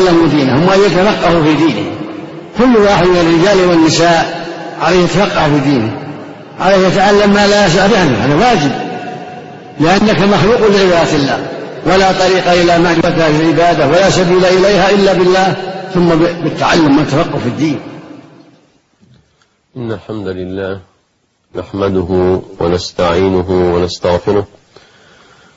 يتعلموا دينهم وأن يتفقهوا في دينه كل واحد من الرجال والنساء عليه يتفقه في دينه. عليه يتعلم ما لا يسأل عنه هذا واجب. لأنك مخلوق لعبادة الله. ولا طريق إلى معرفة العبادة ولا سبيل إليها إلا بالله. ثم بالتعلم والتفقه في الدين. إن الحمد لله نحمده ونستعينه ونستغفره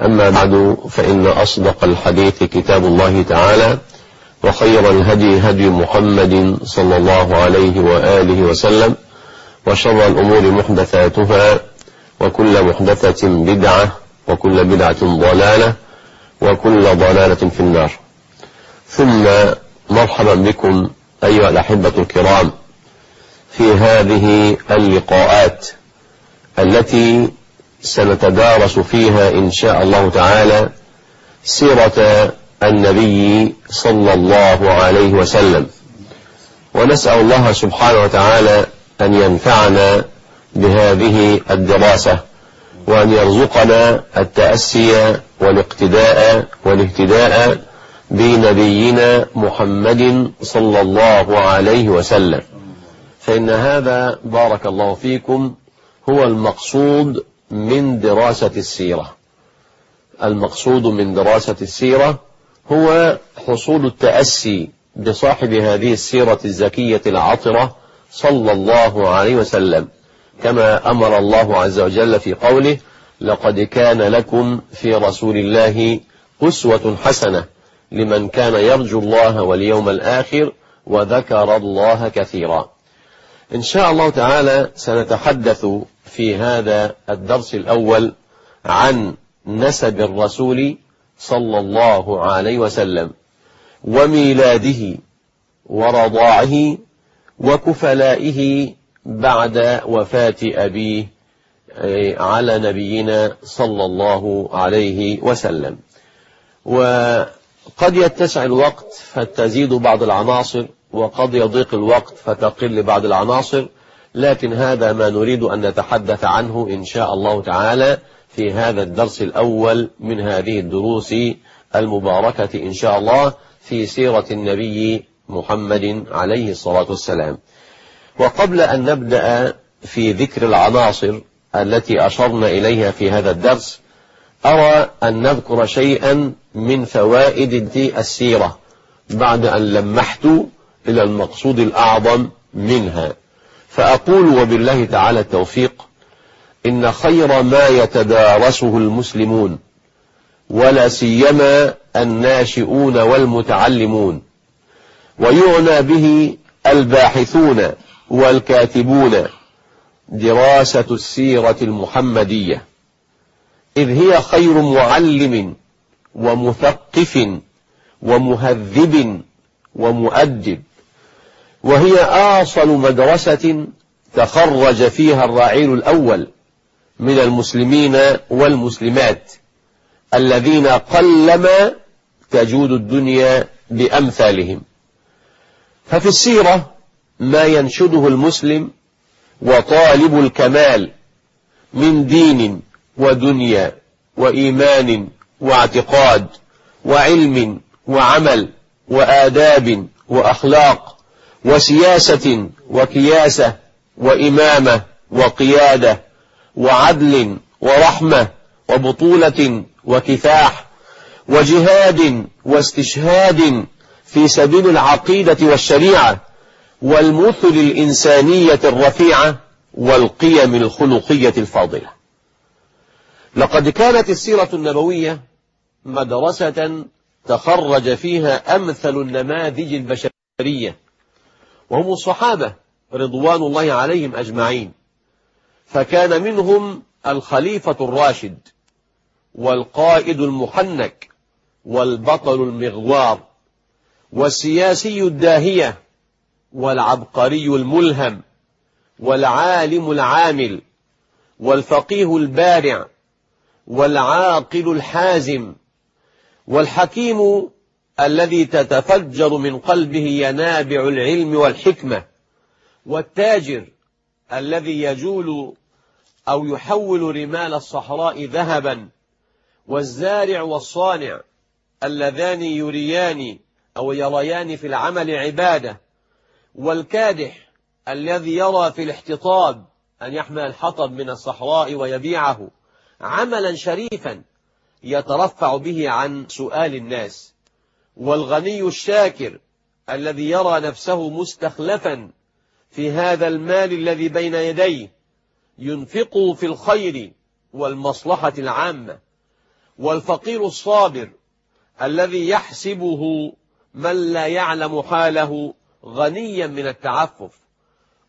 أما بعد فإن أصدق الحديث كتاب الله تعالى وخير الهدي هدي محمد صلى الله عليه وآله وسلم وشر الأمور محدثاتها وكل محدثة بدعة وكل بدعة ضلالة وكل ضلالة في النار. ثم مرحبا بكم أيها الأحبة الكرام في هذه اللقاءات التي سنتدارس فيها إن شاء الله تعالى سيرة النبي صلى الله عليه وسلم. ونسأل الله سبحانه وتعالى أن ينفعنا بهذه الدراسة وأن يرزقنا التأسي والاقتداء والاهتداء بنبينا محمد صلى الله عليه وسلم. فإن هذا بارك الله فيكم هو المقصود من دراسة السيرة. المقصود من دراسة السيرة هو حصول التأسي بصاحب هذه السيرة الزكية العطرة صلى الله عليه وسلم. كما أمر الله عز وجل في قوله لقد كان لكم في رسول الله أسوة حسنة لمن كان يرجو الله واليوم الآخر وذكر الله كثيرا. إن شاء الله تعالى سنتحدث في هذا الدرس الأول عن نسب الرسول صلى الله عليه وسلم وميلاده ورضاعه وكفلائه بعد وفاة أبيه على نبينا صلى الله عليه وسلم. وقد يتسع الوقت فتزيد بعض العناصر وقد يضيق الوقت فتقل بعض العناصر لكن هذا ما نريد أن نتحدث عنه إن شاء الله تعالى في هذا الدرس الأول من هذه الدروس المباركة إن شاء الله في سيرة النبي محمد عليه الصلاة والسلام. وقبل أن نبدأ في ذكر العناصر التي أشرنا إليها في هذا الدرس أرى أن نذكر شيئا من فوائد السيرة بعد أن لمحت إلى المقصود الأعظم منها. فأقول وبالله تعالى التوفيق إن خير ما يتدارسه المسلمون ولا سيما الناشئون والمتعلمون ويعنى به الباحثون والكاتبون دراسة السيرة المحمدية إذ هي خير معلم ومثقف ومهذب ومؤدب وهي آصل مدرسة تخرج فيها الرعيل الأول من المسلمين والمسلمات الذين قلما تجود الدنيا بأمثالهم. ففي السيرة ما ينشده المسلم وطالب الكمال من دين ودنيا وإيمان واعتقاد وعلم وعمل وآداب وأخلاق وسياسة وكياسة وإمامة وقيادة وعدل ورحمة وبطولة وكفاح وجهاد واستشهاد في سبيل العقيدة والشريعة والمثل الإنسانية الرفيعة والقيم الخلقية الفاضلة. لقد كانت السيرة النبوية مدرسة تخرج فيها أمثل النماذج البشرية وهم الصحابة رضوان الله عليهم أجمعين. فكان منهم الخليفة الراشد والقائد المحنك والبطل المغوار والسياسي الداهية والعبقري الملهم والعالم العامل والفقيه البارع والعاقل الحازم والحكيم الذي تتفجر من قلبه ينابع العلم والحكمة. والتاجر الذي يجول أو يحول رمال الصحراء ذهبا. والزارع والصانع اللذان يريان أو يريان في العمل عبادة. والكادح الذي يرى في الاحتطاب أن يحمل الحطب من الصحراء ويبيعه. عملا شريفا يترفع به عن سؤال الناس. والغني الشاكر الذي يرى نفسه مستخلفا في هذا المال الذي بين يديه ينفقه في الخير والمصلحة العامة. والفقير الصابر الذي يحسبه من لا يعلم حاله غنيا من التعفف.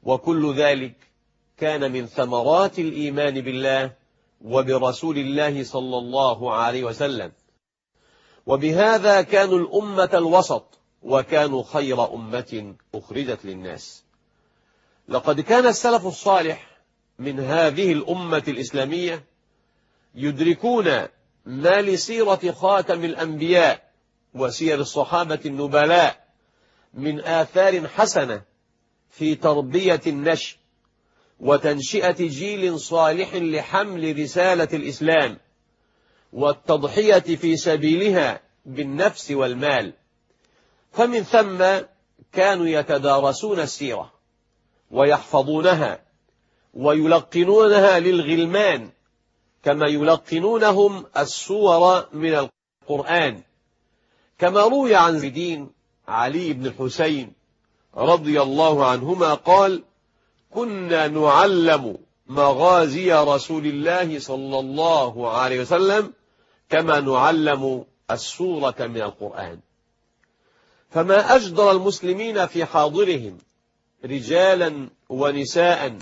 وكل ذلك كان من ثمرات الإيمان بالله وبرسول الله صلى الله عليه وسلم. وبهذا كانوا الأمة الوسط وكانوا خير أمة أخرجت للناس. لقد كان السلف الصالح من هذه الأمة الإسلامية يدركون ما لسيرة خاتم الأنبياء وسير الصحابة النبلاء من آثار حسنة في تربية النشء وتنشئة جيل صالح لحمل رسالة الإسلام. والتضحية في سبيلها بالنفس والمال. فمن ثم كانوا يتدارسون السيرة ويحفظونها ويلقنونها للغلمان كما يلقنونهم السور من القرآن. كما روي عن زيدين علي بن الحسين رضي الله عنهما قال كنا نعلم مغازي رسول الله صلى الله عليه وسلم كما نعلم السورة من القرآن. فما أجدر المسلمين في حاضرهم رجالا ونساء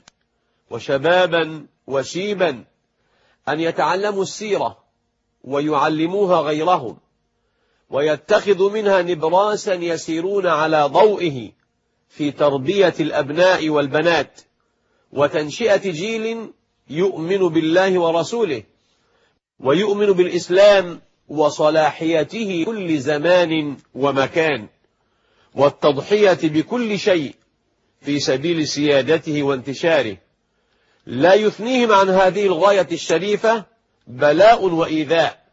وشبابا وشيبا أن يتعلموا السيرة ويعلموها غيرهم ويتخذوا منها نبراسا يسيرون على ضوئه في تربية الأبناء والبنات وتنشئة جيل يؤمن بالله ورسوله ويؤمن بالإسلام وصلاحيته كل زمان ومكان والتضحية بكل شيء في سبيل سيادته وانتشاره. لا يثنيهم عن هذه الغاية الشريفة بلاء وإيذاء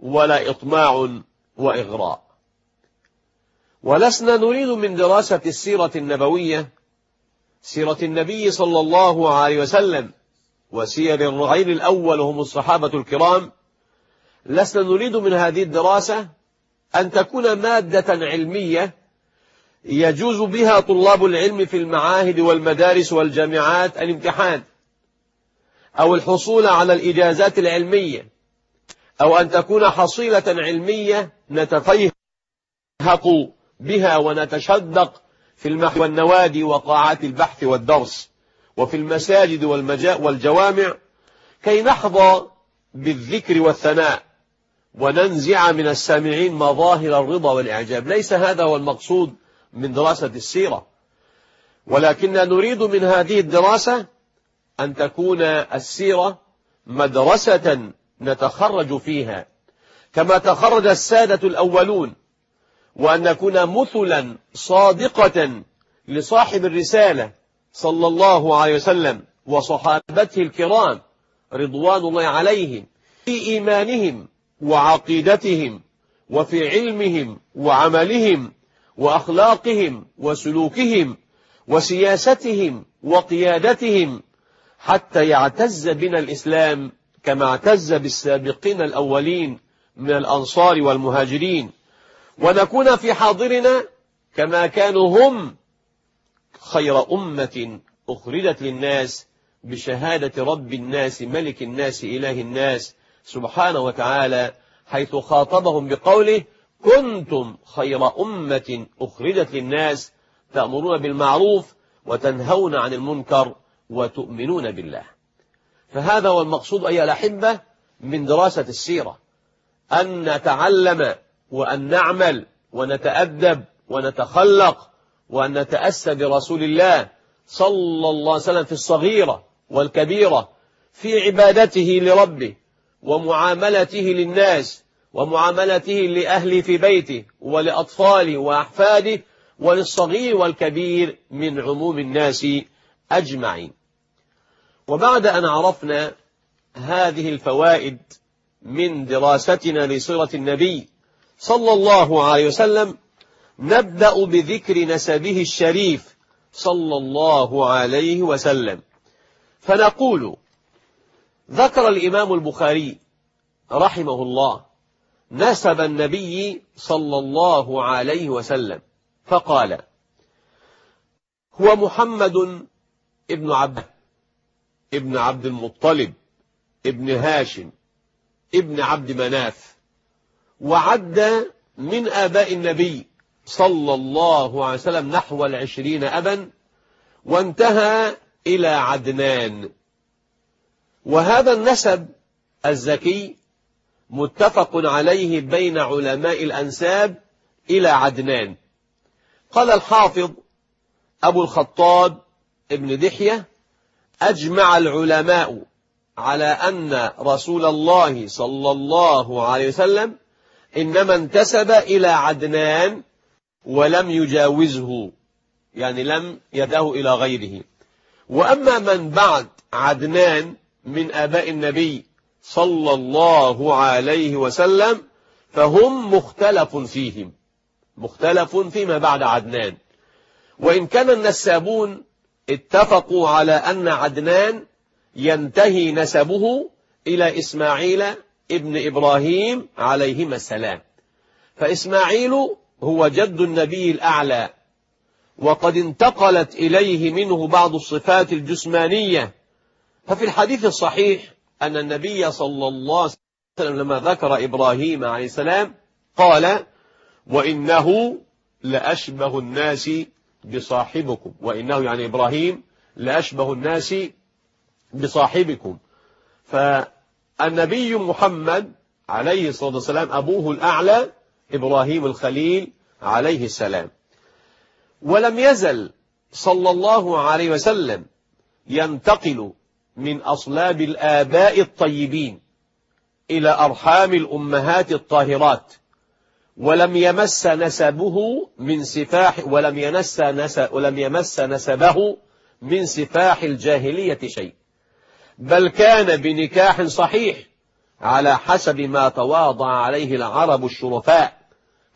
ولا إطماع وإغراء. ولسنا نريد من دراسة السيرة النبوية سيرة النبي صلى الله عليه وسلم وسير الرعيل الأول هم الصحابة الكرام لسنا نريد من هذه الدراسة أن تكون مادة علمية يجوز بها طلاب العلم في المعاهد والمدارس والجامعات الامتحان أو الحصول على الإجازات العلمية أو أن تكون حصيلة علمية نتفيهق بها ونتشدق في المحو والنوادي وقاعات البحث والدرس. وفي المساجد والجوامع كي نحظى بالذكر والثناء وننزع من السامعين مظاهر الرضا والإعجاب. ليس هذا هو المقصود من دراسة السيرة. ولكننا نريد من هذه الدراسة أن تكون السيرة مدرسة نتخرج فيها كما تخرج السادة الأولون وأن نكون مثلا صادقة لصاحب الرسالة صلى الله عليه وسلم وصحابته الكرام رضوان الله عليهم في إيمانهم وعقيدتهم وفي علمهم وعملهم وأخلاقهم وسلوكهم وسياستهم وقيادتهم حتى يعتز بنا الإسلام كما اعتز بالسابقين الأولين من الأنصار والمهاجرين. ونكون في حاضرنا كما كانوا هم خير أمة أخرجت للناس بشهادة رب الناس ملك الناس إله الناس سبحانه وتعالى حيث خاطبهم بقوله كنتم خير أمة أخرجت للناس تأمرون بالمعروف وتنهون عن المنكر وتؤمنون بالله. فهذا هو المقصود أيها الأحبة من دراسة السيرة أن نتعلم وأن نعمل ونتأدب ونتخلق وأن نتأسى برسول الله صلى الله عليه وسلم في الصغيرة والكبيرة في عبادته لربه ومعاملته للناس ومعاملته لأهله في بيته ولأطفاله وأحفاده وللصغير والكبير من عموم الناس أجمعين. وبعد أن عرفنا هذه الفوائد من دراستنا لصيرة النبي صلى الله عليه وسلم نبدأ بذكر نسبه الشريف صلى الله عليه وسلم. فنقول ذكر الإمام البخاري رحمه الله نسب النبي صلى الله عليه وسلم فقال هو محمد ابن عبد ابن عبد المطلب ابن هاشم ابن عبد مناف وعد من آباء النبي صلى الله عليه وسلم نحو العشرين أبا وانتهى إلى عدنان. وهذا النسب الزكي متفق عليه بين علماء الأنساب إلى عدنان. قال الحافظ أبو الخطاب ابن دحية أجمع العلماء على أن رسول الله صلى الله عليه وسلم إنما انتسب إلى عدنان ولم يجاوزه يعني لم يده إلى غيره. وأما من بعد عدنان من آباء النبي صلى الله عليه وسلم فهم مختلف فيهم. مختلف فيما بعد عدنان. وإن كان النسابون اتفقوا على أن عدنان ينتهي نسبه إلى إسماعيل ابن إبراهيم عليهما السلام. فإسماعيل هو جد النبي الأعلى وقد انتقلت إليه منه بعض الصفات الجسمانية. ففي الحديث الصحيح أن النبي صلى الله عليه وسلم لما ذكر إبراهيم عليه السلام قال وإنه لأشبه الناس بصاحبكم. وإنه يعني إبراهيم لأشبه الناس بصاحبكم. فالنبي محمد عليه الصلاة والسلام أبوه الأعلى إبراهيم الخليل عليه السلام. ولم يزل صلى الله عليه وسلم ينتقل من أصلاب الآباء الطيبين إلى أرحام الأمهات الطاهرات ولم يمس نسبه من سفاح ولم ينس نسب ولم يمس نسبه من سفاح الجاهلية شيء. بل كان بنكاح صحيح على حسب ما تواضع عليه العرب الشرفاء.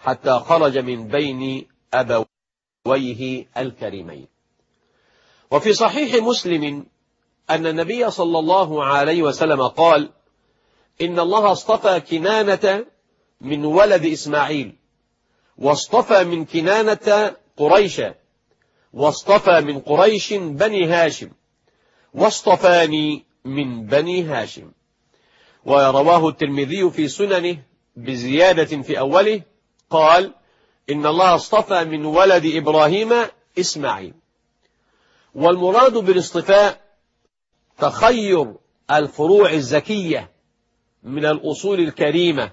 حتى خرج من بين أبويه الكريمين. وفي صحيح مسلم أن النبي صلى الله عليه وسلم قال إن الله اصطفى كنانة من ولد إسماعيل واصطفى من كنانة قريشا واصطفى من قريش بني هاشم واصطفاني من بني هاشم. ورواه الترمذي في سننه بزيادة في أوله قال إن الله اصطفى من ولد إبراهيم إسماعيل. والمراد بالاصطفاء تخير الفروع الزكية من الأصول الكريمة.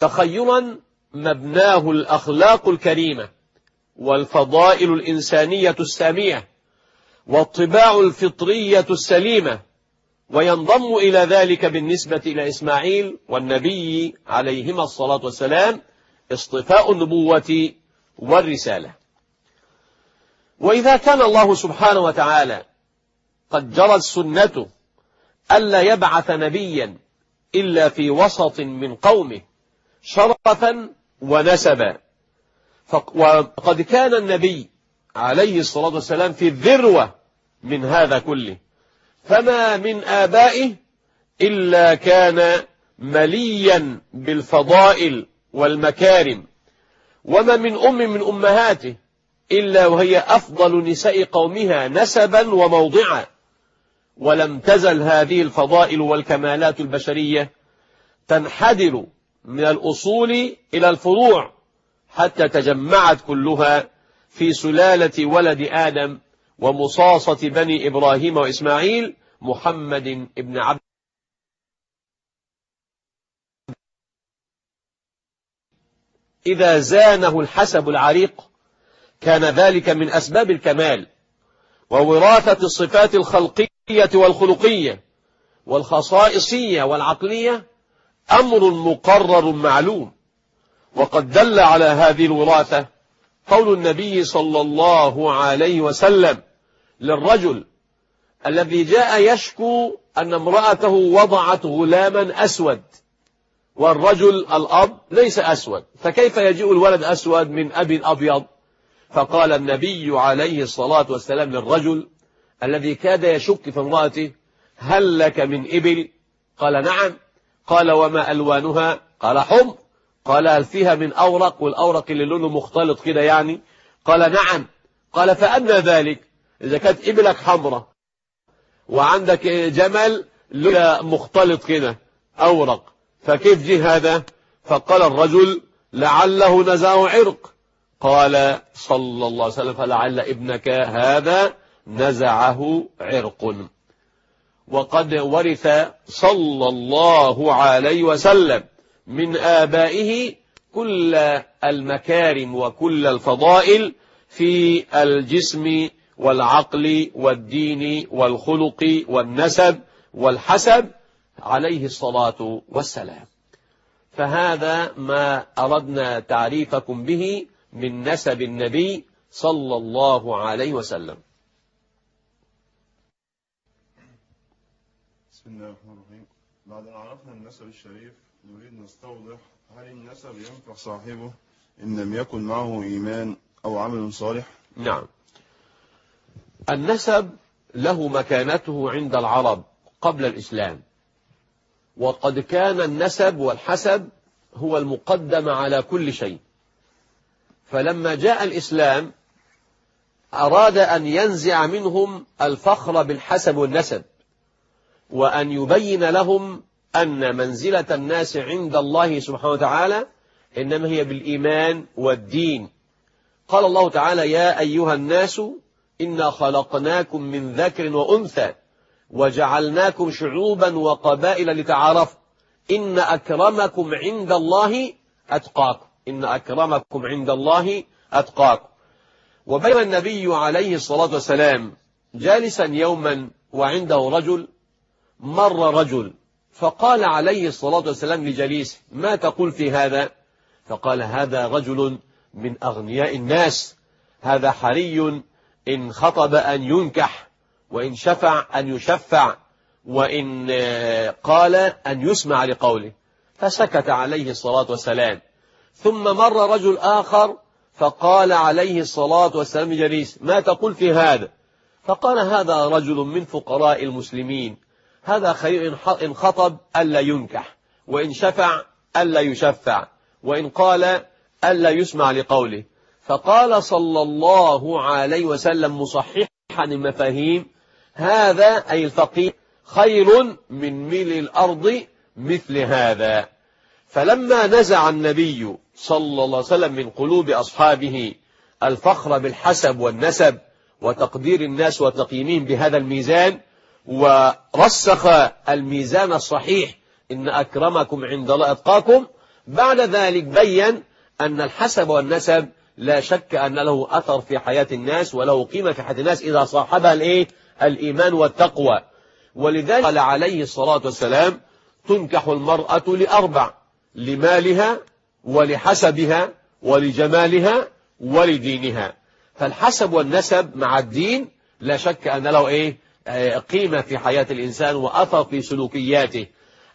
تخيرا مبناه الأخلاق الكريمة والفضائل الإنسانية السامية والطباع الفطرية السليمة. وينضم إلى ذلك بالنسبة إلى إسماعيل والنبي عليهما الصلاة والسلام اصطفاء النبوة والرسالة. وإذا كان الله سبحانه وتعالى قد جرت سنته ألا يبعث نبيا إلا في وسط من قومه شرفا ونسبا. وقد كان النبي عليه الصلاة والسلام في الذروة من هذا كله. فما من آبائه إلا كان مليا بالفضائل والمكارم. وما من أم من أمهاته إلا وهي أفضل نساء قومها نسبا وموضعا. ولم تزل هذه الفضائل والكمالات البشرية تنحدر من الأصول إلى الفروع حتى تجمعت كلها في سلالة ولد آدم ومصاصة بني إبراهيم وإسماعيل محمد ابن عبد إذا زانه الحسب العريق كان ذلك من أسباب الكمال ووراثة الصفات الخلقية والخلقية والخصائصية والعقلية أمر مقرر معلوم. وقد دل على هذه الوراثة قول النبي صلى الله عليه وسلم للرجل الذي جاء يشكو أن امرأته وضعت غلاما أسود. والرجل الأب ليس أسود. فكيف يجيء الولد أسود من أب أبيض؟ فقال النبي عليه الصلاة والسلام للرجل الذي كاد يشك في امرأته هل لك من إبل؟ قال نعم. قال وما ألوانها؟ قال حمر قال هل فيها من أورق؟ والأورق اللي لونه مختلط كده يعني. قال نعم. قال فأنا ذلك؟ إذا كانت إبلك حمراء وعندك جمل لونه مختلط كده أورق. فكيف جه هذا؟ فقال الرجل لعله نزاه عرق. قال صلى الله عليه وسلم فلعل ابنك هذا نزعه عرق. وقد ورث صلى الله عليه وسلم من آبائه كل المكارم وكل الفضائل في الجسم والعقل والدين والخلق والنسب والحسب عليه الصلاة والسلام. فهذا ما أردنا تعريفكم به من نسب النبي صلى الله عليه وسلم. بسم الله الرحمن الرحيم. بعد أن عرفنا النسب الشريف نريد نستوضح هل النسب ينفع صاحبه إن لم يكن معه إيمان أو عمل صالح؟ نعم. النسب له مكانته عند العرب قبل الإسلام. وقد كان النسب والحسب هو المقدم على كل شيء. فلما جاء الإسلام أراد أن ينزع منهم الفخر بالحسب والنسب وأن يبين لهم أن منزلة الناس عند الله سبحانه وتعالى إنما هي بالإيمان والدين. قال الله تعالى يا أيها الناس إنا خلقناكم من ذكر وأنثى وجعلناكم شعوبا وقبائل لتعارفوا. إن أكرمكم عند الله أتقاكم. إن أكرمكم عند الله أتقاكم. وبين النبي عليه الصلاة والسلام جالسا يوما وعنده رجل مر رجل فقال عليه الصلاة والسلام لجليس ما تقول في هذا؟ فقال هذا رجل من أغنياء الناس. هذا حري إن خطب أن ينكح. وإن شفع أن يشفع وإن قال أن يسمع لقوله. فسكت عليه الصلاة والسلام. ثم مر رجل آخر فقال عليه الصلاة والسلام جليس ما تقول في هذا؟ فقال هذا رجل من فقراء المسلمين. هذا خير إن خطب ألا ينكح وإن شفع ألا يشفع وإن قال ألا يسمع لقوله. فقال صلى الله عليه وسلم مصححا المفاهيم هذا أي الفقير خير من ملء الأرض مثل هذا فلما نزع النبي صلى الله عليه وسلم من قلوب أصحابه الفخر بالحسب والنسب وتقدير الناس وتقييمهم بهذا الميزان ورسخ الميزان الصحيح إن أكرمكم عند الله أتقاكم بعد ذلك بين أن الحسب والنسب لا شك أن له أثر في حياة الناس وله قيمة في حياة الناس إذا صاحبها الإيه؟ الإيمان والتقوى. ولذلك قال عليه الصلاة والسلام تنكح المرأة لأربع لمالها ولحسبها ولجمالها ولدينها. فالحسب والنسب مع الدين لا شك أن له إيه؟ قيمة في حياة الإنسان وأثر في سلوكياته.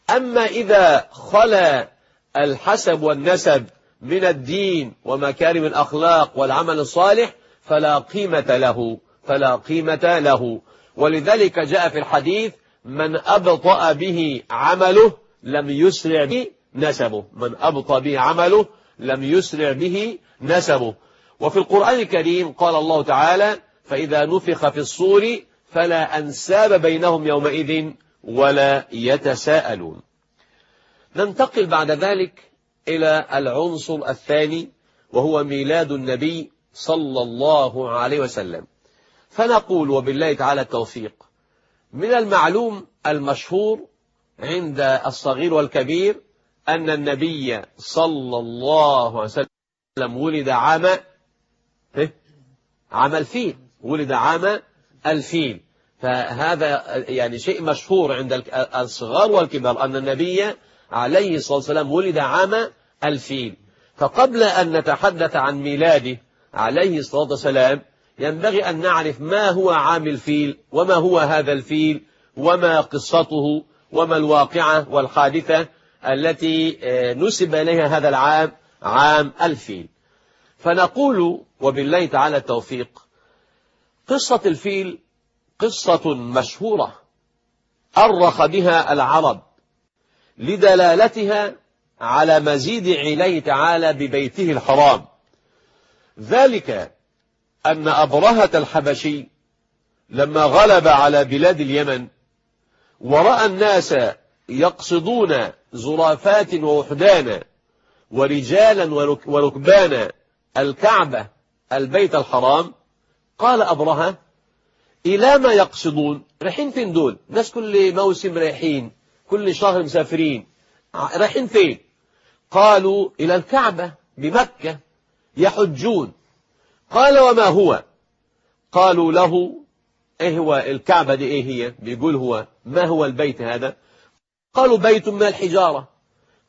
أما إذا خلا الحسب والنسب من الدين ومكارم الأخلاق والعمل الصالح فلا قيمة له فلا قيمة له. ولذلك جاء في الحديث من أبطأ به عمله لم يسرع به نسبه. من أبطأ به عمله لم يسرع به نسبه. وفي القرآن الكريم قال الله تعالى فإذا نفخ في الصور فلا أنساب بينهم يومئذ ولا يتساءلون. ننتقل بعد ذلك إلى العنصر الثاني وهو ميلاد النبي صلى الله عليه وسلم. فنقول وبالله تعالى التوفيق. من المعلوم المشهور عند الصغير والكبير أن النبي صلى الله عليه وسلم ولد عام عام الفيل ولد عام الفيل فهذا يعني شيء مشهور عند الصغار والكبار أن النبي عليه الصلاة والسلام ولد عام الفيل فقبل أن نتحدث عن ميلاده عليه الصلاة والسلام ينبغي أن نعرف ما هو عام الفيل وما هو هذا الفيل وما قصته وما الواقعة والحادثة التي نسب إليها هذا العام عام الفيل. فنقول وبالله تعالى التوفيق قصة الفيل قصة مشهورة أرخ بها العرب لدلالتها على مزيد عليه تعالى ببيته الحرام. ذلك أن أبرهة الحبشي لما غلب على بلاد اليمن ورأى الناس يقصدون زرافات ووحدانا ورجالا وركبانا الكعبة البيت الحرام قال أبرهة إلى ما يقصدون؟ رايحين فين دول؟ ناس كل موسم رايحين كل شهر مسافرين. رايحين فين؟ قالوا إلى الكعبة بمكة يحجون. قال وما هو؟ قالوا له إيه هو الكعبة دي؟ إيه هي؟ بيقول هو ما هو البيت هذا؟ قالوا بيت من الحجارة.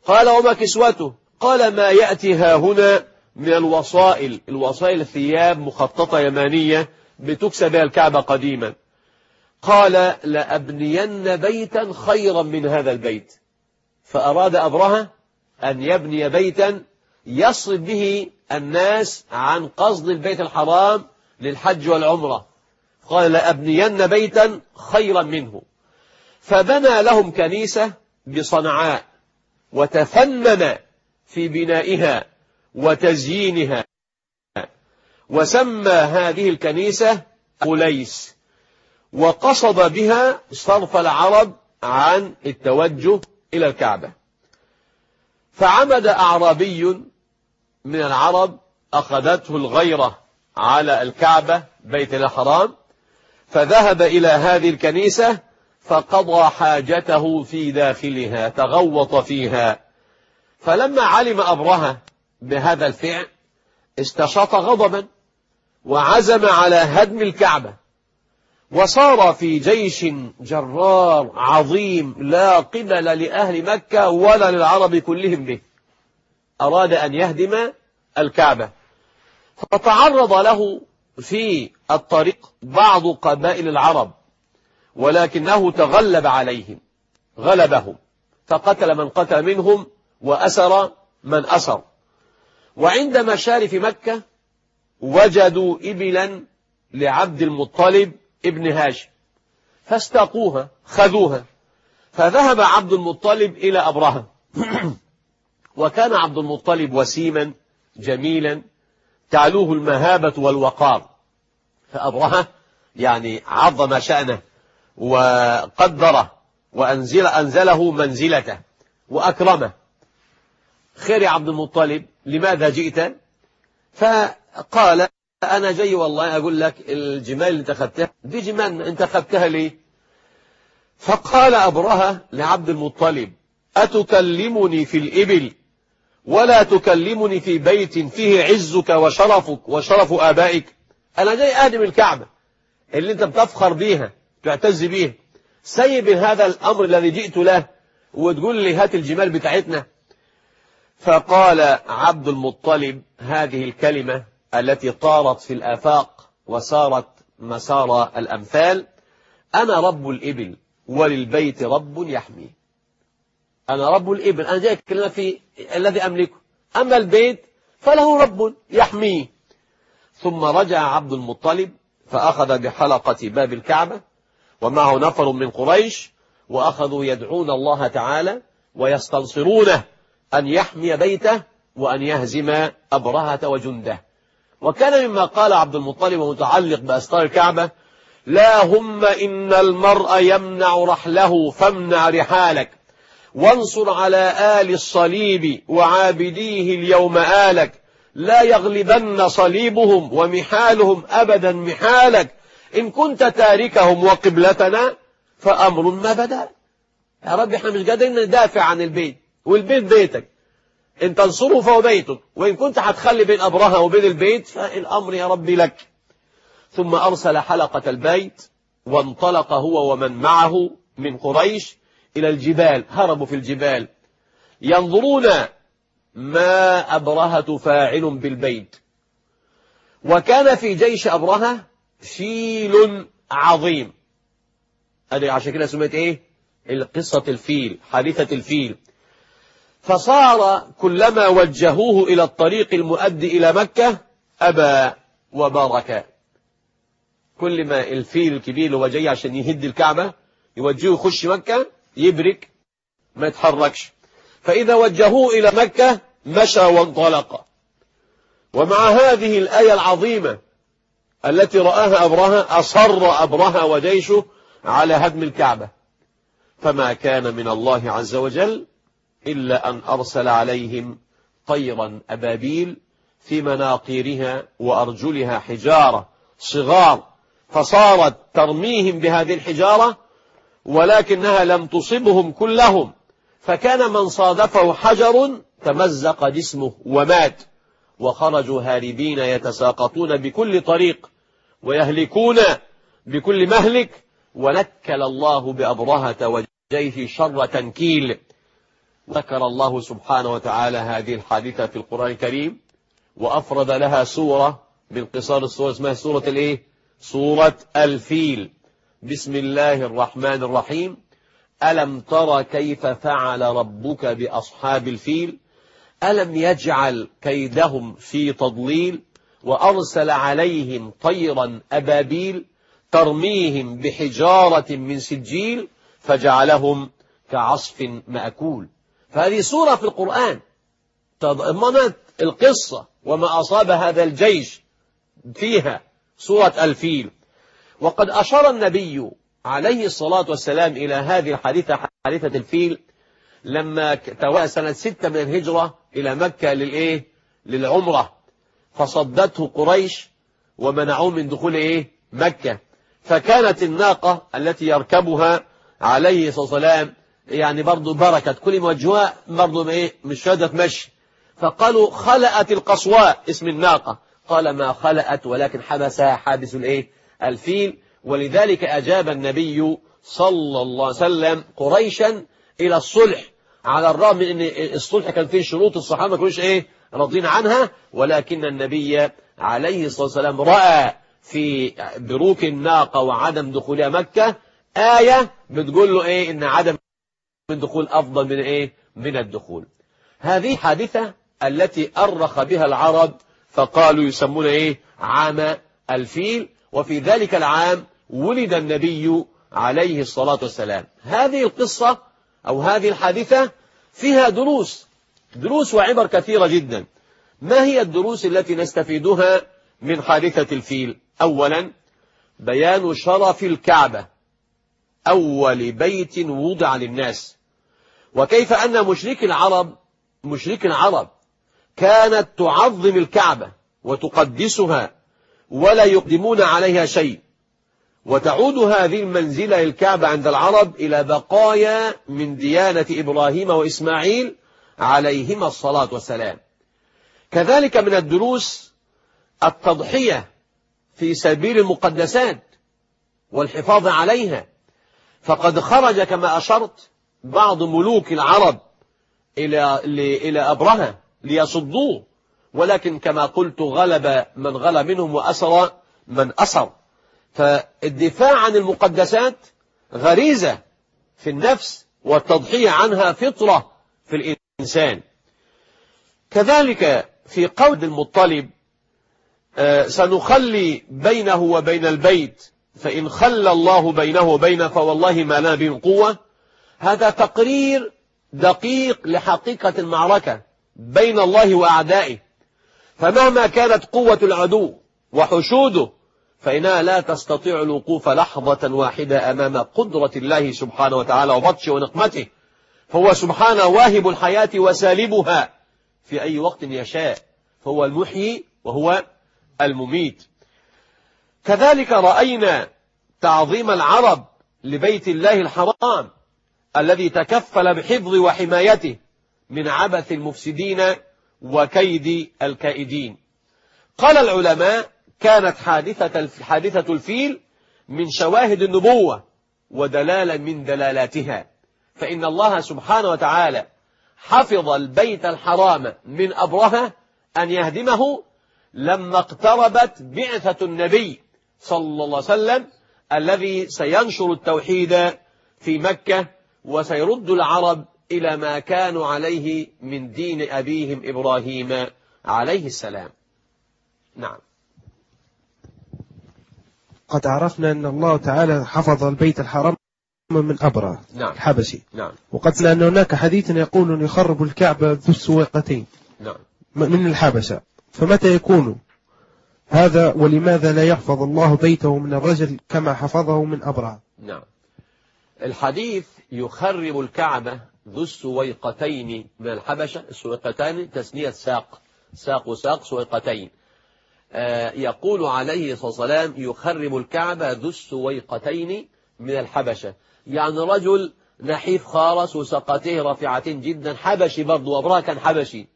قال وما كسوته؟ قال ما يأتي ها هنا من الوصائل. الوصائل ثياب مخططة يمانية بتكسى بها الكعبة قديما. قال لأبنين بيتا خيرا من هذا البيت. فأراد أبرهة أن يبني بيتا يصرف به الناس عن قصد البيت الحرام للحج والعمرة. قال لأبنين بيتا خيرا منه. فبنى لهم كنيسة بصنعاء وتفنن في بنائها وتزيينها. وسمى هذه الكنيسة قليس وقصد بها صرف العرب عن التوجه إلى الكعبة. فعمد أعرابي من العرب أخذته الغيرة على الكعبة بيت الحرام فذهب إلى هذه الكنيسة فقضى حاجته في داخلها تغوط فيها. فلما علم أبرهة بهذا الفعل استشاط غضبا وعزم على هدم الكعبة. وصار في جيش جرار عظيم لا قبل لأهل مكة ولا للعرب كلهم به. أراد أن يهدم الكعبة. فتعرض له في الطريق بعض قبائل العرب ولكنه تغلب عليهم غلبهم فقتل من قتل منهم وأسر من أسر. وعند مشارف مكة وجدوا إبلا لعبد المطلب ابن هاشم فاستاقوها خذوها فذهب عبد المطلب إلى أبرهة وكان عبد المطلب وسيما جميلا تعلوه المهابة والوقار. فأبرهة يعني عظم شأنه وقدره وأنزل أنزله منزلته وأكرمه. خير يا عبد المطلب لماذا جئت؟ فقال أنا جاي والله أقول لك الجمال اللي انتخبتها دي جمال انتخبتها ليه فقال أبرهة لعبد المطلب أتكلمني في الإبل؟ ولا تكلمني في بيت فيه عزك وشرفك وشرف آبائك. أنا جاي أهدم الكعبة اللي أنت بتفخر بيها تعتز بيها. سيب هذا الأمر الذي جئت له وتقول لي هات الجمال بتاعتنا. فقال عبد المطلب هذه الكلمة التي طارت في الآفاق وسارت مسار الأمثال. أنا رب الإبل وللبيت رب يحمي. أنا رب الإبل. أنا جاي الكلمة في الذي أملكه. أما البيت فله رب يحميه. ثم رجع عبد المطلب فأخذ بحلقة باب الكعبة ومعه نفر من قريش وأخذوا يدعون الله تعالى ويستنصرونه أن يحمي بيته وأن يهزم أبرهة وجنده. وكان مما قال عبد المطلب متعلق بأستار الكعبة لا هم إن المرء يمنع رحله فامنع رحالك. وانصر على آل الصليب وعابديه اليوم آلك. لا يغلبن صليبهم ومحالهم أبدا محالك. إن كنت تاركهم وقبلتنا فأمر ما بدا يا رب إحنا مش قادرين ندافع عن البيت. والبيت بيتك. إن تنصره فهو بيتك. وإن كنت هتخلي بين أبرهة وبين البيت فالأمر يا ربي لك. ثم أرسل حلقة البيت وانطلق هو ومن معه من قريش إلى الجبال هربوا في الجبال. ينظرون ما أبرهة فاعل بالبيت. وكان في جيش أبرهة فيل عظيم. هذه عشان كده سميت إيه؟ القصة الفيل حادثة الفيل. فصار كلما وجهوه إلى الطريق المؤدي إلى مكة أبى وبارك. كل ما الفيل الكبير اللي هو جاي عشان يهد الكعبة يوجهه يخش مكة يبرك ما يتحركش. فإذا وجهوه إلى مكة مشى وانطلق. ومع هذه الآية العظيمة التي رآها أبرهة أصر أبرهة وجيشه على هدم الكعبة. فما كان من الله عز وجل إلا أن أرسل عليهم طيرا أبابيل في مناقيرها وأرجلها حجارة صغار. فصارت ترميهم بهذه الحجارة ولكنها لم تصبهم كلهم. فكان من صادفه حجر تمزق جسمه ومات. وخرجوا هاربين يتساقطون بكل طريق ويهلكون بكل مهلك. ونكل الله بأبرهة وجيه شر تنكيل. ذكر الله سبحانه وتعالى هذه الحادثة في القرآن الكريم. وأفرد لها سورة من قصار السورة اسمها سورة الإيه؟ سورة الفيل. بسم الله الرحمن الرحيم ألم تر كيف فعل ربك بأصحاب الفيل ألم يجعل كيدهم في تضليل وأرسل عليهم طيرا أبابيل ترميهم بحجارة من سجيل فجعلهم كعصف مأكول فهذه سورة في القرآن. تضمنت القصة وما أصاب هذا الجيش فيها سورة الفيل. وقد أشار النبي عليه الصلاة والسلام إلى هذه الحادثة حادثة الفيل لما توى سنة ستة من الهجرة إلى مكة للإيه؟ للعمرة. فصدته قريش ومنعوه من دخول إيه؟ مكة. فكانت الناقة التي يركبها عليه الصلاة والسلام يعني برضه بركة. كل موجهها برضه إيه؟ مش قادرة مشي. فقالوا خلأت القصواء اسم الناقة. قال ما خلأت ولكن حبسها حابس الإيه؟ الفيل. ولذلك أجاب النبي صلى الله عليه وسلم قريشا إلى الصلح على الرغم من أن الصلح كان فيه شروط الصحابة كلش إيه راضين عنها. ولكن النبي عليه الصلاة والسلام رأى في بروك الناقة وعدم دخولها مكة آية بتقول له إيه إن عدم الدخول أفضل من إيه من الدخول. هذه حادثة التي أرخ بها العرب فقالوا يسمون إيه عام الفيل. وفي ذلك العام ولد النبي عليه الصلاة والسلام. هذه القصة أو هذه الحادثة فيها دروس دروس وعبر كثيرة جدا. ما هي الدروس التي نستفيدها من حادثة الفيل؟ أولا بيان شرف الكعبة. أول بيت وضع للناس. وكيف أن مشرك العرب مشرك العرب كانت تعظم الكعبة وتقدسها. ولا يقدمون عليها شيء. وتعود هذه المنزلة للكعبة عند العرب إلى بقايا من ديانة إبراهيم وإسماعيل عليهما الصلاة والسلام. كذلك من الدروس التضحية في سبيل المقدسات والحفاظ عليها. فقد خرج كما أشرت بعض ملوك العرب إلى إلى أبرهة ليصدوه. ولكن كما قلت غلب من غلب منهم وأسر من أسر. فالدفاع عن المقدسات غريزة في النفس والتضحية عنها فطرة في الإنسان. كذلك في قول المطلب سنخلي بينه وبين البيت فإن خلى الله بينه وبينه فوالله ما لنا به قوة. هذا تقرير دقيق لحقيقة المعركة بين الله وأعدائه. فمهما كانت قوة العدو وحشوده فإنها لا تستطيع الوقوف لحظة واحدة أمام قدرة الله سبحانه وتعالى وبطشه ونقمته. فهو سبحانه واهب الحياة وسالبها في أي وقت يشاء. فهو المحيي وهو المميت. كذلك رأينا تعظيم العرب لبيت الله الحرام الذي تكفل بحفظ وحمايته من عبث المفسدين وكيد الكائدين. قال العلماء كانت حادثة حادثة الفيل من شواهد النبوة ودلالة من دلالاتها. فإن الله سبحانه وتعالى حفظ البيت الحرام من أبرهة أن يهدمه لما اقتربت بعثة النبي صلى الله عليه وسلم الذي سينشر التوحيد في مكة وسيرد العرب إلى ما كانوا عليه من دين أبيهم إبراهيم عليه السلام. نعم. قد عرفنا أن الله تعالى حفظ البيت الحرام من أبرة نعم. الحبشي نعم. وقد سمعنا أن هناك حديث يقول أن يخرب الكعبة ذو السويقتين. نعم. من الحبشة فمتى يكون؟ هذا ولماذا لا يحفظ الله بيته من الرجل كما حفظه من أبرة نعم. الحديث يخرب الكعبة ذو السويقتين من الحبشة. السويقتان تسنية ساق. ساق وساق سويقتين. آه، يقول عليه الصلاة والسلام يخرب الكعبة ذو السويقتين من الحبشة. يعني رجل نحيف خالص وسقطيه رفيعتين جدا حبشي برضه وابراه كان حبشي.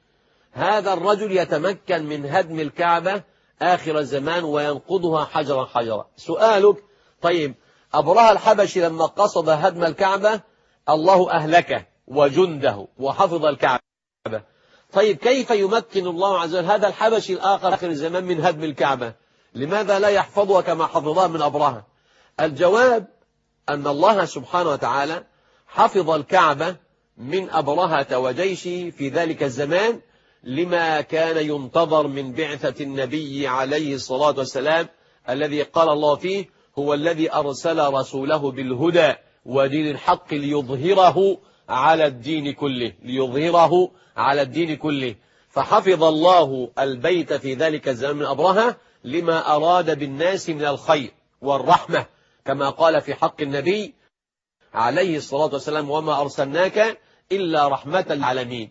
هذا الرجل يتمكن من هدم الكعبة آخر الزمان وينقضها حجرا حجرا. سؤالك طيب أبرهة الحبشي لما قصد هدم الكعبة الله أهلكه. وجنده وحفظ الكعبة. طيب كيف يمكن الله عز وجل هذا الحبشي الآخر آخر الزمان من هدم الكعبة؟ لماذا لا يحفظها كما حفظها من أبرهة؟ الجواب أن الله سبحانه وتعالى حفظ الكعبة من أبرهة وجيشه في ذلك الزمان لما كان ينتظر من بعثة النبي عليه الصلاة والسلام الذي قال الله فيه هو الذي أرسل رسوله بالهدى ودين الحق ليظهره على الدين كله ليظهره على الدين كله. فحفظ الله البيت في ذلك الزمان من أبرهة لما أراد بالناس من الخير والرحمة كما قال في حق النبي عليه الصلاة والسلام وما أرسلناك إلا رحمة للعالمين.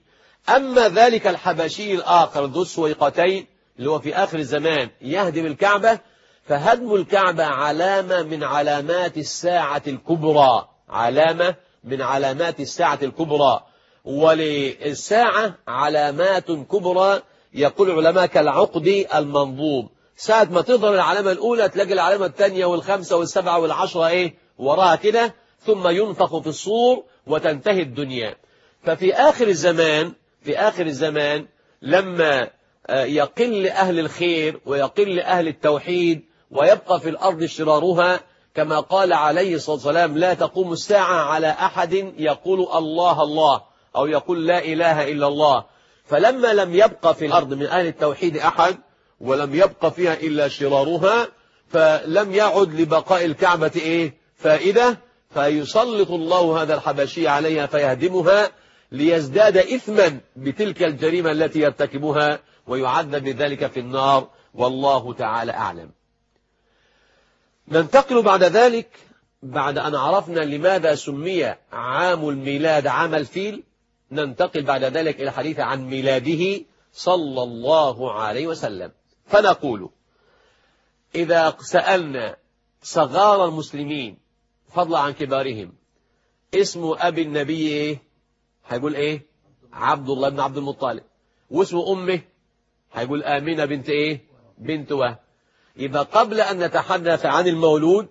أما ذلك الحبشي الآخر ذو السويقتين اللي هو في آخر الزمان يهدم الكعبة فهدم الكعبة علامة من علامات الساعة الكبرى علامة من علامات الساعة الكبرى. وللساعة علامات كبرى يقول العلماء كالعقد المنظوم. ساعة ما تظهر العلامة الأولى تلاقي العلامة الثانية والخمسة والسبعة والعشرة إيه؟ وراها كده. ثم ينفخ في الصور وتنتهي الدنيا. ففي آخر الزمان في آخر الزمان لما يقل أهل الخير ويقل أهل التوحيد ويبقى في الأرض شرارها كما قال عليه الصلاة والسلام لا تقوم الساعة على أحد يقول الله الله أو يقول لا إله إلا الله. فلما لم يبقى في الأرض من أهل التوحيد أحد ولم يبقى فيها إلا شرارها فلم يعد لبقاء الكعبة إيه؟ فائدة. فيسلط الله هذا الحبشي عليها فيهدمها ليزداد إثما بتلك الجريمة التي يرتكبها ويعذب بذلك في النار. والله تعالى أعلم. ننتقل بعد ذلك بعد أن عرفنا لماذا سمي عام الميلاد عام الفيل ننتقل بعد ذلك إلى الحديث عن ميلاده صلى الله عليه وسلم. فنقول إذا سألنا صغار المسلمين فضلا عن كبارهم اسم أبي النبي إيه؟ هيقول إيه؟ عبد الله بن عبد المطلب. واسم أمه؟ هيقول آمنة بنت إيه؟ بنت وهب. يبقى قبل أن نتحدث عن المولود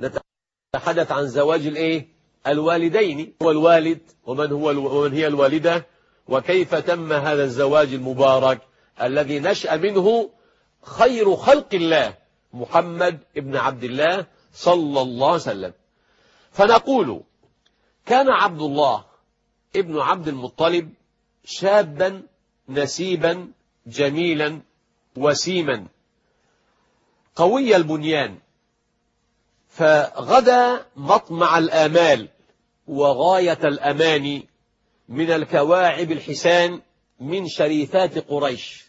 نتحدث عن زواج الإيه؟ الوالدين. هو الوالد ومن هو ومن هي الوالدة؟ وكيف تم هذا الزواج المبارك الذي نشأ منه خير خلق الله محمد ابن عبد الله صلى الله عليه وسلم. فنقول كان عبد الله ابن عبد المطلب شابا نسيبا جميلا وسيما. قوي البنيان. فغدا مطمع الآمال وغاية الأماني من الكواعب الحسان من شريفات قريش.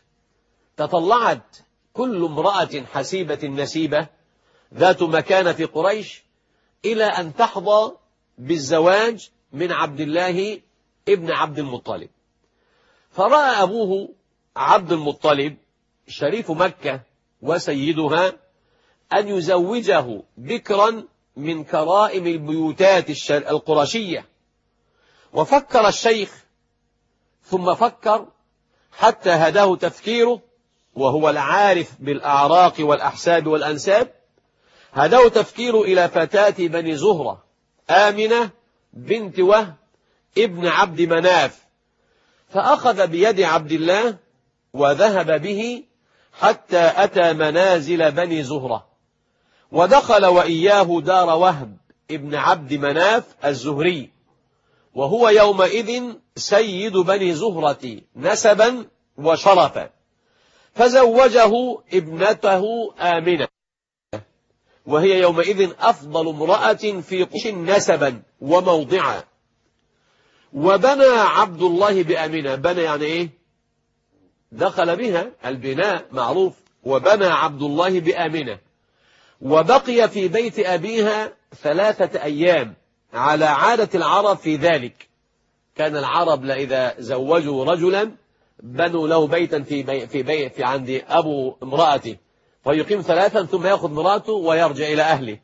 تطلعت كل امرأة حسيبة نسيبة ذات مكانة في قريش إلى أن تحظى بالزواج من عبد الله ابن عبد المطلب. فرأى أبوه عبد المطلب شريف مكة وسيدها أن يزوجه بكرا من كرائم البيوتات القرشية. وفكر الشيخ ثم فكر حتى هداه تفكيره وهو العارف بالأعراق والأحساب والأنساب هداه تفكير إلى فتاة بني زهرة آمنة بنت وهب ابن عبد مناف فأخذ بيد عبد الله وذهب به حتى أتى منازل بني زهرة. ودخل وإياه دار وهب ابن عبد مناف الزهري. وهو يومئذ سيد بني زهرة نسبا وشرفا. فزوجه ابنته آمنة. وهي يومئذ أفضل امرأة في قش نسبا وموضعا. وبنى عبد الله بأمنة. بنى يعني إيه؟ دخل بها البناء معروف وبنى عبد الله بآمنة. وبقي في بيت أبيها ثلاثة أيام على عادة العرب في ذلك. كان العرب إذا زوجوا رجلا بنوا له بيتا في بي في بي في عند أبو امرأته. فيقيم ثلاثا ثم يأخذ مراته ويرجع إلى أهله.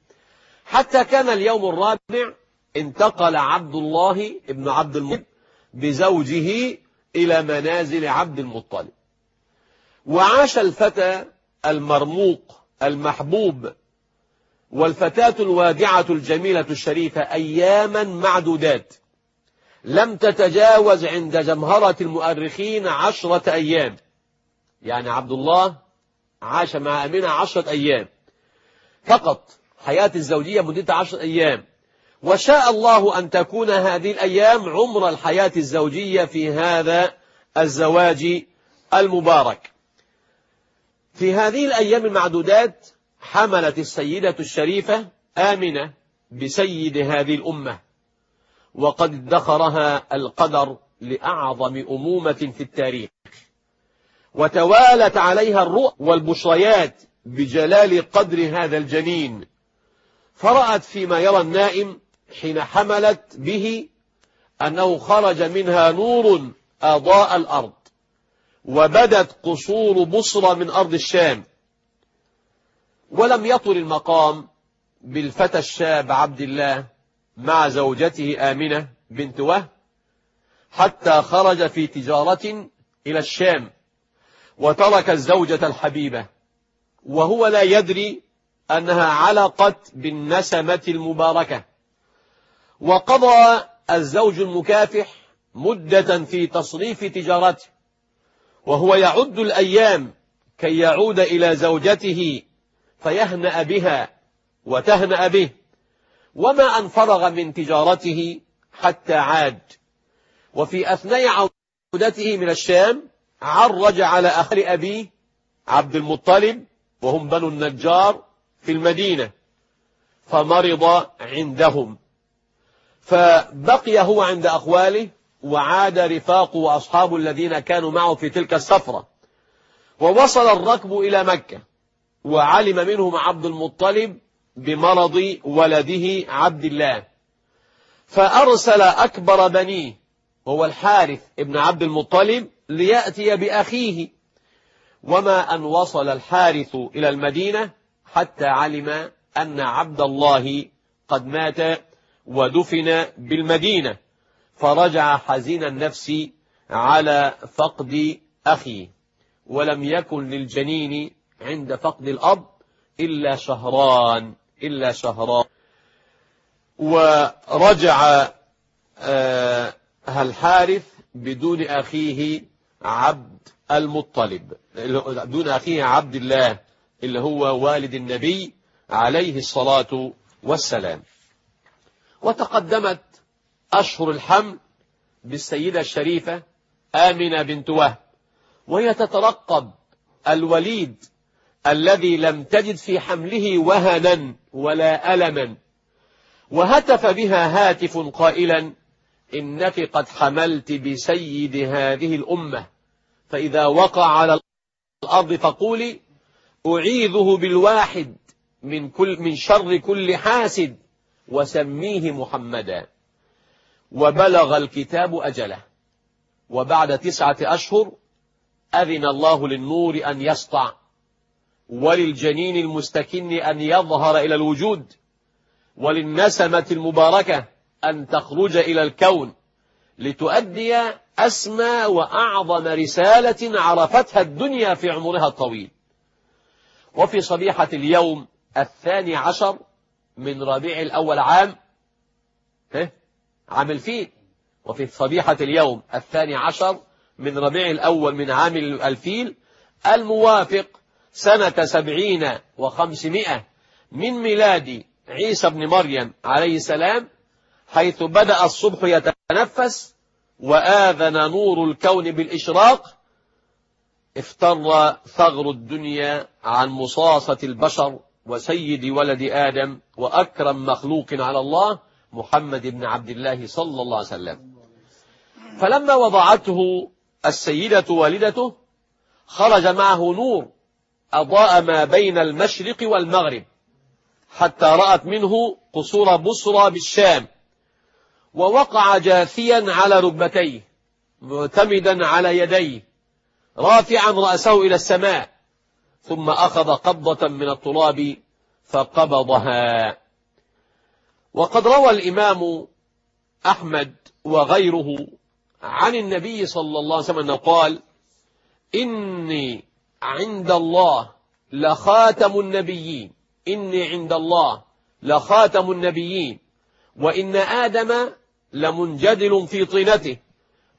حتى كان اليوم الرابع انتقل عبد الله ابن عبد المطلب بزوجه إلى منازل عبد المطلب. وعاش الفتى المرموق المحبوب والفتاة الوادعة الجميلة الشريفة أياما معدودات. لم تتجاوز عند جمهرة المؤرخين عشرة أيام. يعني عبد الله عاش مع أمينة عشرة أيام. فقط حياة الزوجية مدة عشرة أيام. وشاء الله أن تكون هذه الأيام عمر الحياة الزوجية في هذا الزواج المبارك. في هذه الأيام المعدودات حملت السيدة الشريفة آمنة بسيد هذه الأمة وقد ادخرها القدر لأعظم أمومة في التاريخ. وتوالت عليها الرؤى والبشريات بجلال قدر هذا الجنين. فرأت فيما يرى النائم حين حملت به أنه خرج منها نور أضاء الأرض. وبدت قصور بصرى من أرض الشام. ولم يطل المقام بالفتى الشاب عبد الله مع زوجته آمنة بنت وهب حتى خرج في تجارة إلى الشام وترك الزوجة الحبيبة. وهو لا يدري أنها علقت بالنسمة المباركة. وقضى الزوج المكافح مدة في تصريف تجارته. وهو يعد الأيام كي يعود إلى زوجته فيهنأ بها وتهنأ به وما أن فرغ من تجارته حتى عاد. وفي أثناء عودته من الشام عرج على أخر أبيه عبد المطلب وهم بنو النجار في المدينة فمرض عندهم. فبقي هو عند أخواله وعاد رفاقه وأصحابه الذين كانوا معه في تلك السفرة. ووصل الركب إلى مكة وعلم منهم عبد المطلب بمرض ولده عبد الله. فأرسل أكبر بنيه وهو الحارث ابن عبد المطلب ليأتي بأخيه. وما أن وصل الحارث إلى المدينة حتى علم أن عبد الله قد مات ودفن بالمدينة. فرجع حزين النفس على فقد أخيه ولم يكن للجنين عند فقد الأب إلا شهران إلا شهران. ورجع الحارث بدون أخيه عبد المطلب دون أخيه عبد الله اللي هو والد النبي عليه الصلاة والسلام. وتقدمت أشهر الحمل بالسيدة الشريفة آمنة بنت وهب وهي تترقب الوليد الذي لم تجد في حمله وهنا ولا ألما وهتف بها هاتف قائلا إنك قد حملت بسيد هذه الأمة فإذا وقع على الأرض فقولي أعيذه بالواحد من, كل من شر كل حاسد وسميه محمدا. وبلغ الكتاب أجله. وبعد تسعة أشهر أذن الله للنور أن يسطع وللجنين المستكن أن يظهر إلى الوجود وللنسمة المباركة أن تخرج إلى الكون لتؤدي أسمى وأعظم رسالة عرفتها الدنيا في عمرها الطويل. وفي صبيحة اليوم الثاني عشر من ربيع الأول عام عام الفيل. وفي صبيحة اليوم الثاني عشر من ربيع الأول من عام الفيل الموافق سنة سبعين وخمسمائة من ميلاد عيسى بن مريم عليه السلام حيث بدأ الصبح يتنفس وآذن نور الكون بالإشراق. افتر ثغر الدنيا عن مصاصة البشر وسيد ولد آدم وأكرم مخلوق على الله. محمد بن عبد الله صلى الله عليه وسلم. فلما وضعته السيدة والدته خرج معه نور أضاء ما بين المشرق والمغرب حتى رأت منه قصور بصرى بالشام ووقع جاثيا على ركبتيه معتمدا على يديه رافعا رأسه إلى السماء ثم أخذ قبضة من التراب فقبضها. وقد روى الإمام أحمد وغيره عن النبي صلى الله عليه وسلم أنه قال إني عند الله لخاتم النبيين إني عند الله لخاتم النبيين وإن آدم لمنجدل في طينته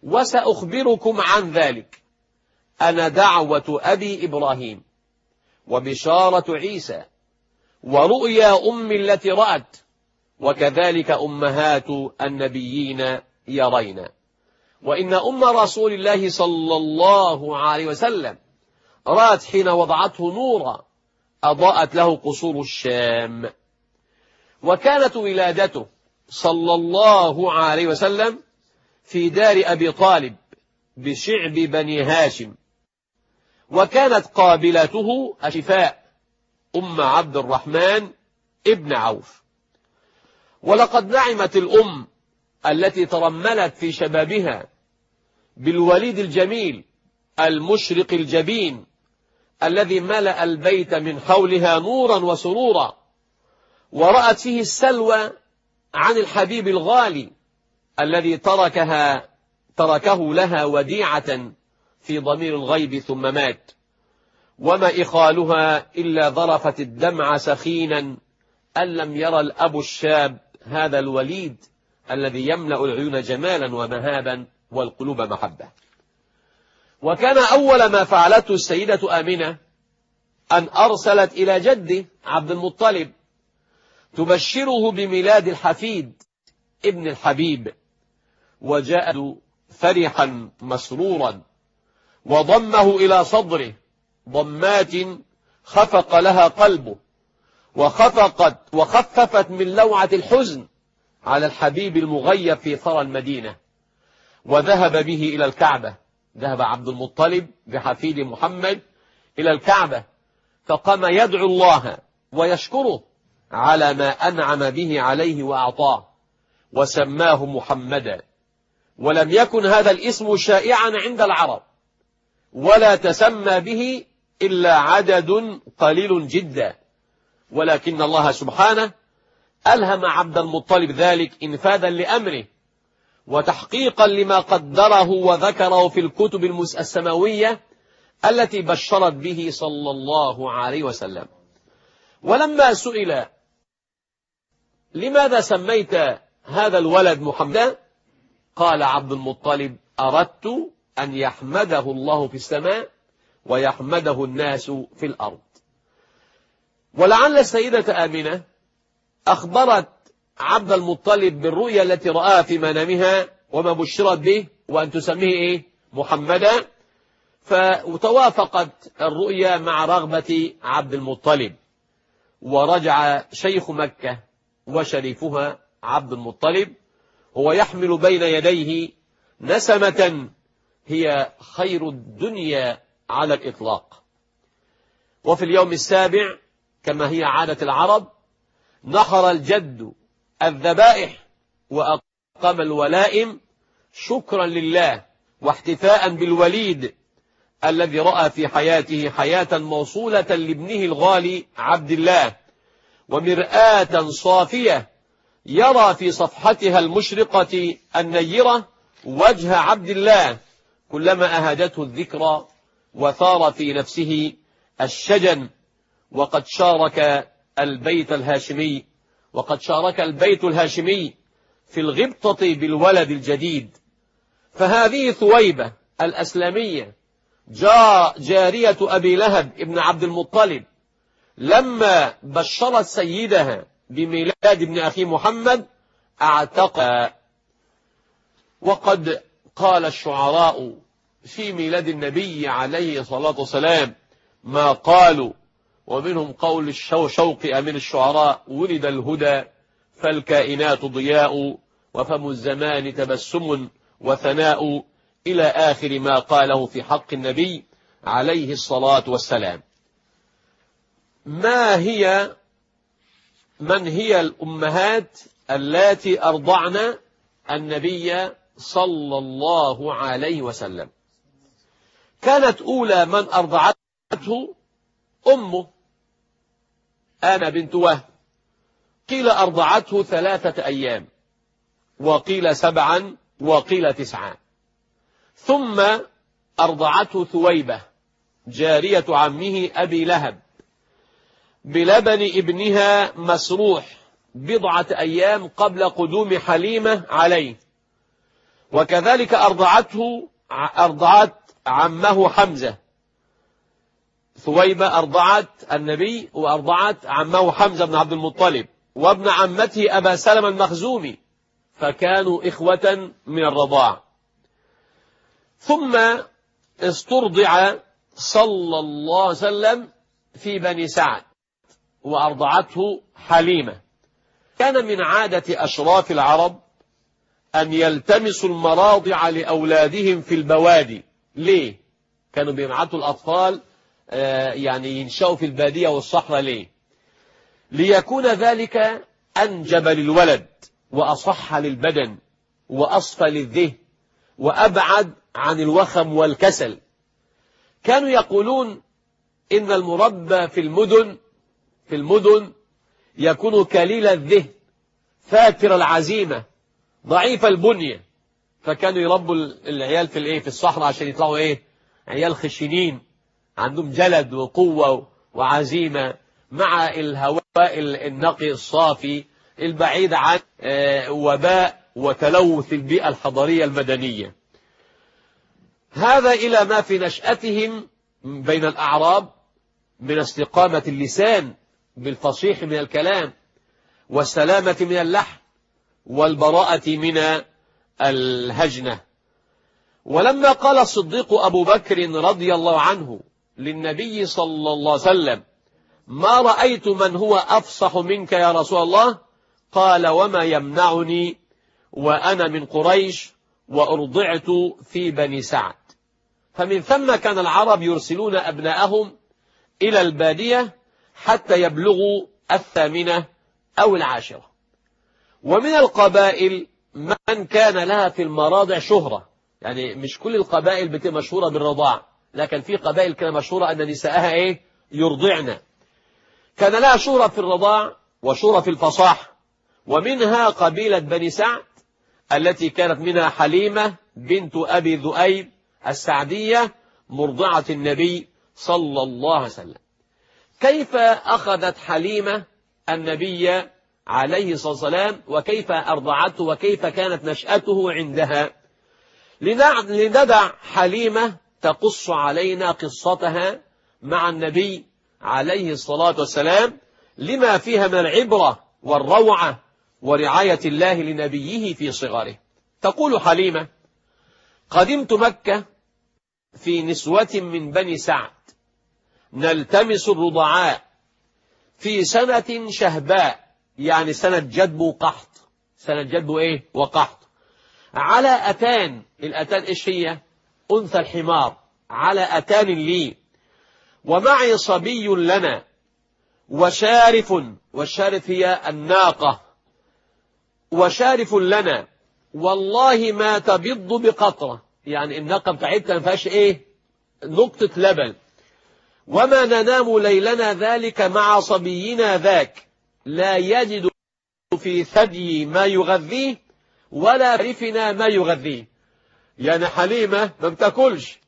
وسأخبركم عن ذلك. أنا دعوة أبي إبراهيم وبشارة عيسى ورؤيا أم التي رأت وكذلك أمهات النبيين يرين. وإن أم رسول الله صلى الله عليه وسلم رأت حين وضعته نورا أضاءت له قصور الشام. وكانت ولادته صلى الله عليه وسلم في دار أبي طالب بشعب بني هاشم. وكانت قابلته الشفاء أم عبد الرحمن ابن عوف. ولقد نعمت الأم التي ترملت في شبابها بالوليد الجميل المشرق الجبين الذي ملأ البيت من حولها نورا وسرورا ورأت فيه السلوى عن الحبيب الغالي الذي تركها تركه لها وديعة في ضمير الغيب ثم مات. وما إخالها إلا ظرفت الدمع سخينا أن لم يرى الأب الشاب هذا الوليد الذي يملأ العيون جمالا ومهابا والقلوب محبة. وكان أول ما فعلته السيدة آمنة أن أرسلت إلى جده عبد المطلب تبشره بميلاد الحفيد ابن الحبيب وجاء فرحا مسرورا وضمه إلى صدره ضمات خفق لها قلبه. وخفقت وخففت من لوعة الحزن على الحبيب المغيب في ثرى المدينة. وذهب به إلى الكعبة. ذهب عبد المطلب بحفيد محمد إلى الكعبة. فقام يدعو الله ويشكره على ما أنعم به عليه وأعطاه وسماه محمدا. ولم يكن هذا الاسم شائعا عند العرب ولا تسمى به إلا عدد قليل جدا. ولكن الله سبحانه ألهم عبد المطلب ذلك إنفاذا لأمره وتحقيقا لما قدره وذكره في الكتب السماوية التي بشرت به صلى الله عليه وسلم. ولما سئل لماذا سميت هذا الولد محمدا قال عبد المطلب أردت أن يحمده الله في السماء ويحمده الناس في الأرض. ولعل السيدة آمنة أخبرت عبد المطلب بالرؤيا التي رآها في منامها وما بشرت به وأن تسميه إيه؟ محمدا فتوافقت الرؤيا مع رغبة عبد المطلب. ورجع شيخ مكة وشريفها عبد المطلب. هو يحمل بين يديه نسمة هي خير الدنيا على الإطلاق. وفي اليوم السابع كما هي عادة العرب نحر الجد الذبائح وأقام الولائم شكرا لله واحتفاء بالوليد الذي رأى في حياته حياة موصولة لابنه الغالي عبد الله ومرآة صافية يرى في صفحتها المشرقة النيرة وجه عبد الله كلما أهاجته الذكرى وثار في نفسه الشجن. وقد شارك البيت الهاشمي وقد شارك البيت الهاشمي في الغبطة بالولد الجديد. فهذه ثويبة الأسلامية جاء جارية أبي لهب ابن عبد المطلب لما بشرت سيدها بميلاد ابن أخي محمد اعتق وقد قال الشعراء في ميلاد النبي عليه الصلاة والسلام ما قالوا ومنهم قول الشوق أمين الشعراء ولد الهدى فالكائنات ضياء وفم الزمان تبسم وثناء إلى آخر ما قاله في حق النبي عليه الصلاة والسلام. ما هي من هي الأمهات اللاتي أرضعن النبي صلى الله عليه وسلم؟ كانت أولى من أرضعته أمه. أنا بنت وهب. قيل أرضعته ثلاثة أيام. وقيل سبعا وقيل تسعا. ثم أرضعته ثويبة جارية عمه أبي لهب. بلبن ابنها مسروح بضعة أيام قبل قدوم حليمة عليه. وكذلك أرضعته أرضعت عمه حمزة. ثويبة أرضعت النبي وأرضعت عمه حمزة بن عبد المطلب وابن عمته أبا سلم المخزومي فكانوا إخوة من الرضاع. ثم استرضع صلى الله عليه وسلم في بني سعد وأرضعته حليمة. كان من عادة أشراف العرب أن يلتمسوا المراضع لأولادهم في البوادي. ليه؟ كانوا بيبعتوا الأطفال يعني ينشأوا في البادية والصحراء ليه؟ ليكون ذلك أنجب للولد وأصح للبدن وأصفى للذهن وأبعد عن الوخم والكسل. كانوا يقولون إن المربى في المدن في المدن يكون كليل الذهن فاكر العزيمة ضعيف البنية. فكانوا يربوا العيال في الايه في الصحراء عشان يطلعوا إيه؟ عيال خشنين. عندهم جلد وقوة وعزيمة مع الهواء النقي الصافي البعيد عن وباء وتلوث البيئة الحضرية المدنية. هذا إلى ما في نشأتهم بين الأعراب من استقامة اللسان بالفصيح من الكلام والسلامة من اللحن والبراءة من الهجنة. ولما قال الصديق أبو بكر رضي الله عنه للنبي صلى الله عليه وسلم. ما رأيت من هو أفصح منك يا رسول الله؟ قال وما يمنعني وأنا من قريش وأرضعت في بني سعد. فمن ثم كان العرب يرسلون أبناءهم إلى البادية حتى يبلغوا الثامنة أو العاشرة. ومن القبائل من كان لها في المراضع شهرة. يعني مش كل القبائل بتبقى مشهورة بالرضاع. لكن في قبائل كان مشهورة أن نساءها إيه؟ يرضعن. كان لها شهرة في الرضاع وشهرة في الفصاح ومنها قبيلة بني سعد التي كانت منها حليمة بنت أبي ذؤيب السعدية مرضعة النبي صلى الله عليه وسلم. كيف أخذت حليمة النبي عليه الصلاة والسلام؟ وكيف أرضعته؟ وكيف كانت نشأته عندها؟ لندع حليمة تقص علينا قصتها مع النبي عليه الصلاة والسلام لما فيها من العبرة والروعة ورعاية الله لنبيه في صغره. تقول حليمة قدمت مكة في نسوة من بني سعد. نلتمس الرضعاء في سنة شهباء يعني سنة جدب وقحط. سنة جدب إيه وقحط. على أتان الأتان إيش هي؟ أنثى الحمار على أتان لي. ومعي صبي لنا وشارف والشارف هي الناقة. وشارف لنا والله ما تبض بقطرة. يعني الناقة بتاعتنا ما فيهاش إيه؟ نقطة لبن. وما ننام ليلنا ذلك مع صبينا ذاك. لا يجد في ثدي ما يغذيه ولا رفنا ما يغذيه. يعني حليمة ما بتاكلش.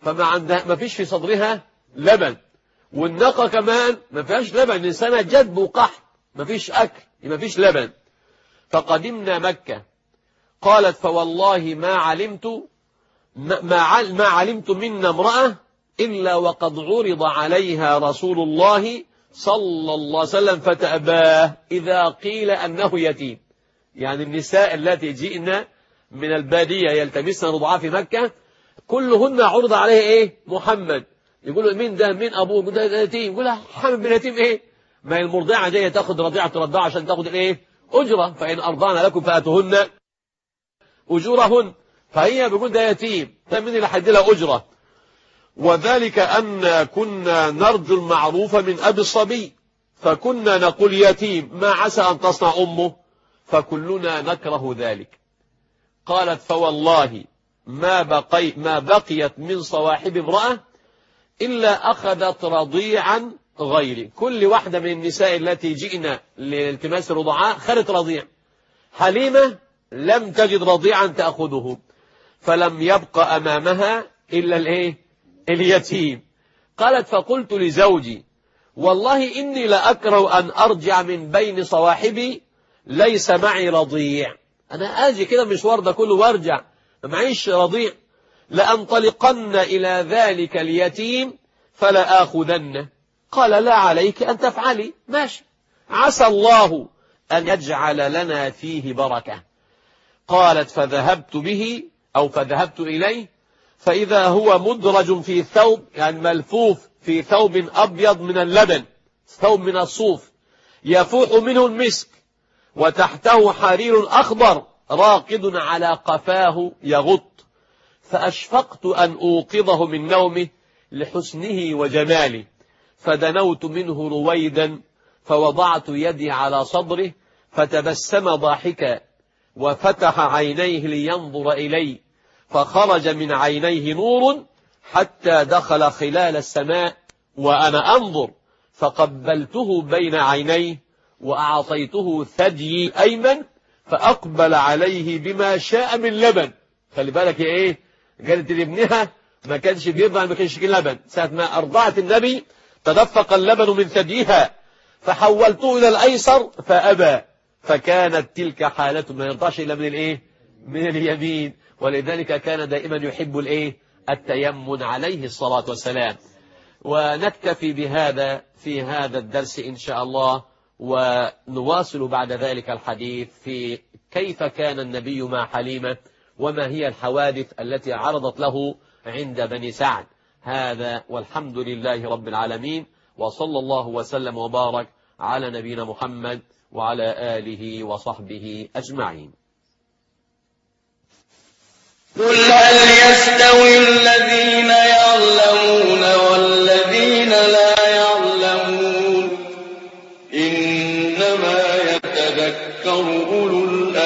فما عندها ما فيش في صدرها لبن. والناقة كمان ما فيهاش لبن. الإنسانة جدب وقحط. ما فيش أكل. ما فيش لبن. فقدمنا مكة. قالت فوالله ما علمت ما, ما علمت منا امرأة إلا وقد عرض عليها رسول الله صلى الله عليه وسلم فتأباه إذا قيل أنه يتيم. يعني النساء التي جئنا من البادية يلتمسن رضعاء في مكة كلهن عرض عليه إيه؟ محمد. يقول مين ده؟ مين أبوه؟ ده, ده يتيم. يقول محمد بن يتيم إيه؟ ما هي المرضعة جاية تاخد رضيعة ترضع عشان تاخد الإيه أجرة. فإن أرضعن لكم فآتوهن أجورهن. فهي بيقول ده يتيم. ده مين اللي هيدي لها أجرة؟ وذلك أن كنا نرجو المعروف من أبي الصبي. فكنا نقول يتيم. ما عسى أن تصنع أمه. فكلنا نكره ذلك. قالت فوالله ما, بقي ما بقيت من صواحب امرأة إلا أخذت رضيعا غيري. كل واحدة من النساء التي جئنا لالتماس الرضعاء خدت رضيع. حليمة لم تجد رضيعا تأخذه. فلم يبق أمامها إلا الإيه؟ اليتيم. قالت فقلت لزوجي والله إني لأكره أن أرجع من بين صواحبي ليس معي رضيع. أنا آجي كده مشوار ده كله وأرجع. ما معيش رضيع. لأنطلقن إلى ذلك اليتيم فلا آخذنه قال لا عليك أن تفعلي. ماشي. عسى الله أن يجعل لنا فيه بركة. قالت فذهبت به أو فذهبت إليه. فإذا هو مدرج في ثوب يعني ملفوف في ثوب أبيض من اللبن ثوب من الصوف يفوح منه المسك. وتحته حرير أخضر راقد على قفاه يغط. فأشفقت أن أوقظه من نومه لحسنه وجماله. فدنوت منه رويدا فوضعت يدي على صدره فتبسم ضاحكا وفتح عينيه لينظر إلي. فخرج من عينيه نور حتى دخل خلال السماء وأنا أنظر فقبلته بين عينيه. وأعطيته ثدي أيمن فأقبل عليه بما شاء من لبن. خلي بالك إيه؟ قالت لابنها ما كانش بيرضع ما كانش لبن. ساعة ما أرضعت النبي تدفق اللبن من ثديها فحولته إلى الأيسر فأبى. فكانت تلك حالته ما يرضعش إلا من الإيه؟ من اليمين. ولذلك كان دائما يحب الإيه؟ التيمن عليه الصلاة والسلام. ونكتفي بهذا في هذا الدرس إن شاء الله. ونواصل بعد ذلك الحديث في كيف كان النبي مع حليمة وما هي الحوادث التي عرضت له عند بني سعد. هذا والحمد لله رب العالمين وصلى الله وسلم وبارك على نبينا محمد وعلى آله وصحبه أجمعين. قل هل يستوي الذين يعلمون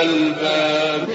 الألباب